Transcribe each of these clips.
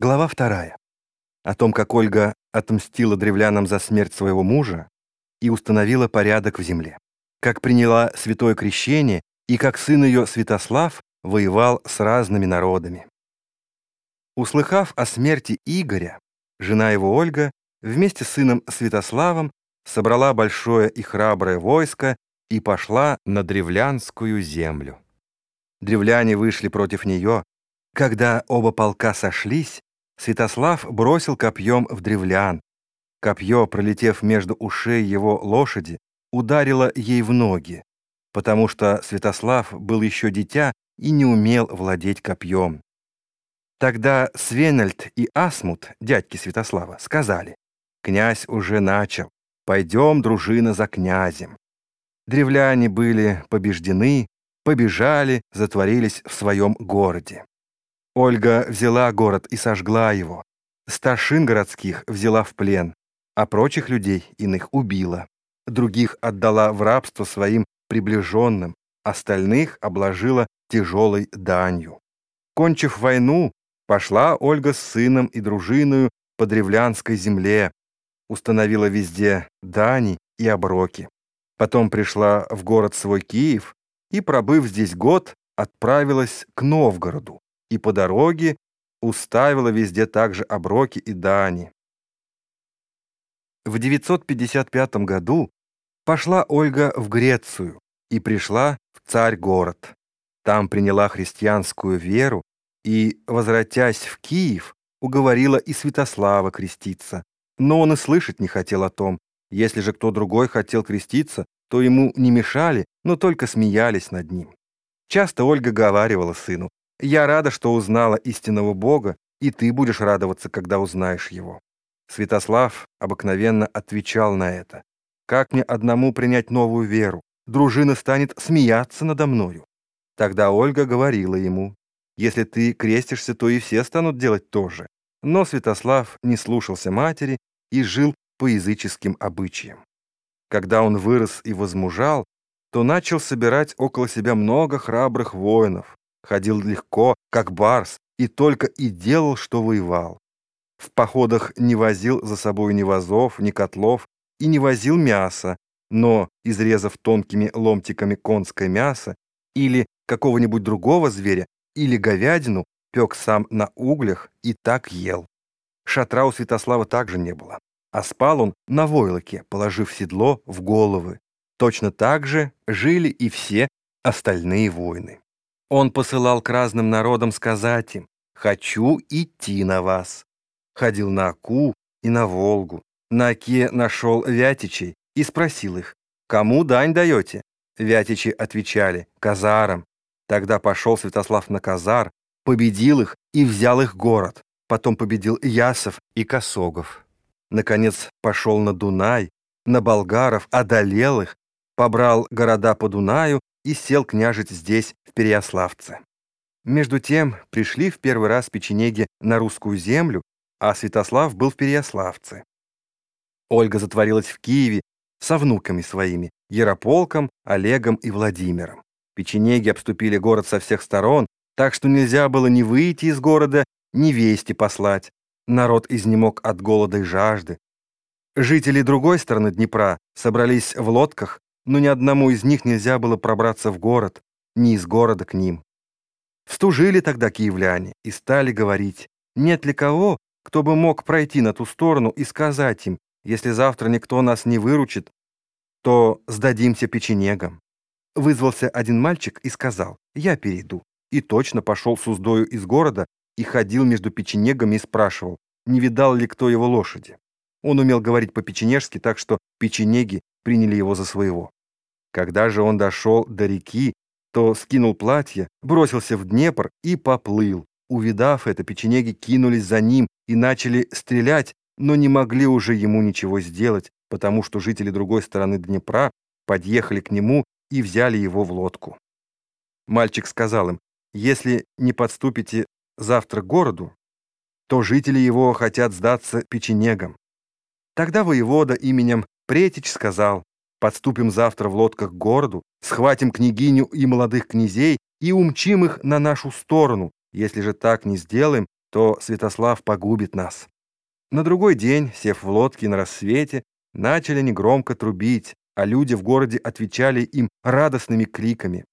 Глава вторая. О том, как Ольга отмстила древлянам за смерть своего мужа и установила порядок в земле. Как приняла святое крещение и как сын ее Святослав воевал с разными народами. Услыхав о смерти Игоря, жена его Ольга вместе с сыном Святославом собрала большое и храброе войско и пошла на древлянскую землю. Древляне вышли против нее. Когда оба полка сошлись, Святослав бросил копьем в древлян. Копье, пролетев между ушей его лошади, ударило ей в ноги, потому что Святослав был еще дитя и не умел владеть копьем. Тогда Свенельд и Асмут, дядьки Святослава, сказали, «Князь уже начал, пойдем, дружина, за князем». Древляне были побеждены, побежали, затворились в своем городе. Ольга взяла город и сожгла его. Старшин городских взяла в плен, а прочих людей иных убила. Других отдала в рабство своим приближенным, остальных обложила тяжелой данью. Кончив войну, пошла Ольга с сыном и дружиною по древлянской земле, установила везде дани и оброки. Потом пришла в город свой Киев и, пробыв здесь год, отправилась к Новгороду и по дороге уставила везде также оброки и дани. В 955 году пошла Ольга в Грецию и пришла в царь-город. Там приняла христианскую веру и, возвратясь в Киев, уговорила и Святослава креститься. Но он и слышать не хотел о том. Если же кто другой хотел креститься, то ему не мешали, но только смеялись над ним. Часто Ольга говаривала сыну, я рада, что узнала истинного Бога, и ты будешь радоваться, когда узнаешь его». Святослав обыкновенно отвечал на это. «Как мне одному принять новую веру? Дружина станет смеяться надо мною». Тогда Ольга говорила ему, «Если ты крестишься, то и все станут делать то же». Но Святослав не слушался матери и жил по языческим обычаям. Когда он вырос и возмужал, то начал собирать около себя много храбрых воинов, ходил легко, как барс, и только и делал, что воевал. В походах не возил за собой ни вазов, ни котлов и не возил мяса, но, изрезав тонкими ломтиками конское мясо или какого-нибудь другого зверя, или говядину, пек сам на углях и так ел. Шатра у Святослава также не было, а спал он на войлоке, положив седло в головы. Точно так же жили и все остальные воины. Он посылал к разным народам сказать им «Хочу идти на вас». Ходил на Аку и на Волгу. На Оке нашел Вятичей и спросил их «Кому дань даете?» Вятичи отвечали «Казарам». Тогда пошел Святослав на Казар, победил их и взял их город. Потом победил Ясов и Косогов. Наконец пошел на Дунай, на болгаров, одолел их, побрал города по Дунаю и сел княжить здесь, в Переяславце. Между тем пришли в первый раз печенеги на русскую землю, а Святослав был в Переяславце. Ольга затворилась в Киеве со внуками своими, Ярополком, Олегом и Владимиром. Печенеги обступили город со всех сторон, так что нельзя было ни выйти из города, ни вести послать. Народ изнемог от голода и жажды. Жители другой стороны Днепра собрались в лодках но ни одному из них нельзя было пробраться в город, ни из города к ним. Встужили тогда киевляне и стали говорить, нет ли кого, кто бы мог пройти на ту сторону и сказать им, если завтра никто нас не выручит, то сдадимся печенегам. Вызвался один мальчик и сказал, я перейду. И точно пошел с уздою из города и ходил между печенегами и спрашивал, не видал ли кто его лошади. Он умел говорить по-печенежски, так что печенеги приняли его за своего. Когда же он дошел до реки, то скинул платье, бросился в Днепр и поплыл. Увидав это, печенеги кинулись за ним и начали стрелять, но не могли уже ему ничего сделать, потому что жители другой стороны Днепра подъехали к нему и взяли его в лодку. Мальчик сказал им, если не подступите завтра к городу, то жители его хотят сдаться печенегам. Тогда воевода именем Претич сказал, Подступим завтра в лодках к городу, схватим княгиню и молодых князей и умчим их на нашу сторону. Если же так не сделаем, то Святослав погубит нас. На другой день, сев в лодке на рассвете, начали негромко трубить, а люди в городе отвечали им радостными криками.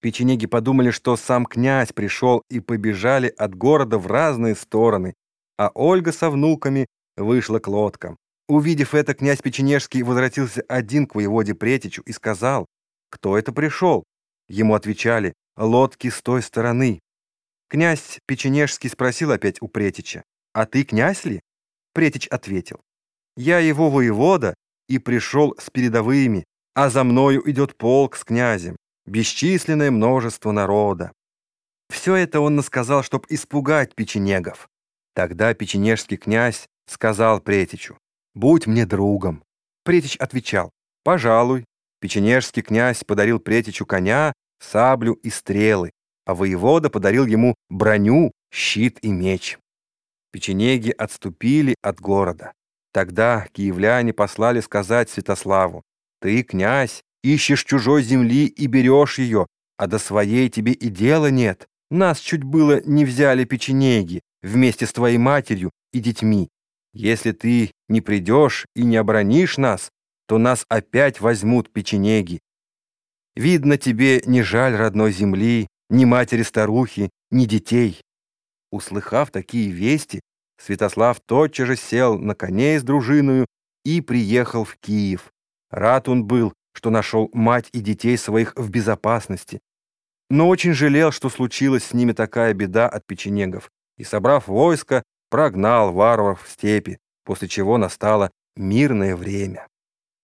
Печенеги подумали, что сам князь пришел и побежали от города в разные стороны, а Ольга со внуками вышла к лодкам. Увидев это, князь Печенежский возвратился один к воеводе Претичу и сказал, кто это пришел. Ему отвечали, лодки с той стороны. Князь Печенежский спросил опять у Претича, а ты князь ли? Претич ответил, я его воевода и пришел с передовыми, а за мною идет полк с князем бесчисленное множество народа. Все это он насказал, чтоб испугать печенегов. Тогда печенежский князь сказал Претичу, «Будь мне другом». Претич отвечал, «Пожалуй». Печенежский князь подарил Претичу коня, саблю и стрелы, а воевода подарил ему броню, щит и меч. Печенеги отступили от города. Тогда киевляне послали сказать Святославу, «Ты, князь, Ищешь чужой земли и берешь ее, а до своей тебе и дела нет. Нас чуть было не взяли печенеги вместе с твоей матерью и детьми. Если ты не придешь и не оборонишь нас, то нас опять возьмут печенеги. Видно, тебе не жаль родной земли, ни матери-старухи, ни детей». Услыхав такие вести, Святослав тотчас же сел на коней с дружиною и приехал в Киев. Рад он был, что нашел мать и детей своих в безопасности, но очень жалел, что случилась с ними такая беда от печенегов, и, собрав войско, прогнал варваров в степи, после чего настало мирное время.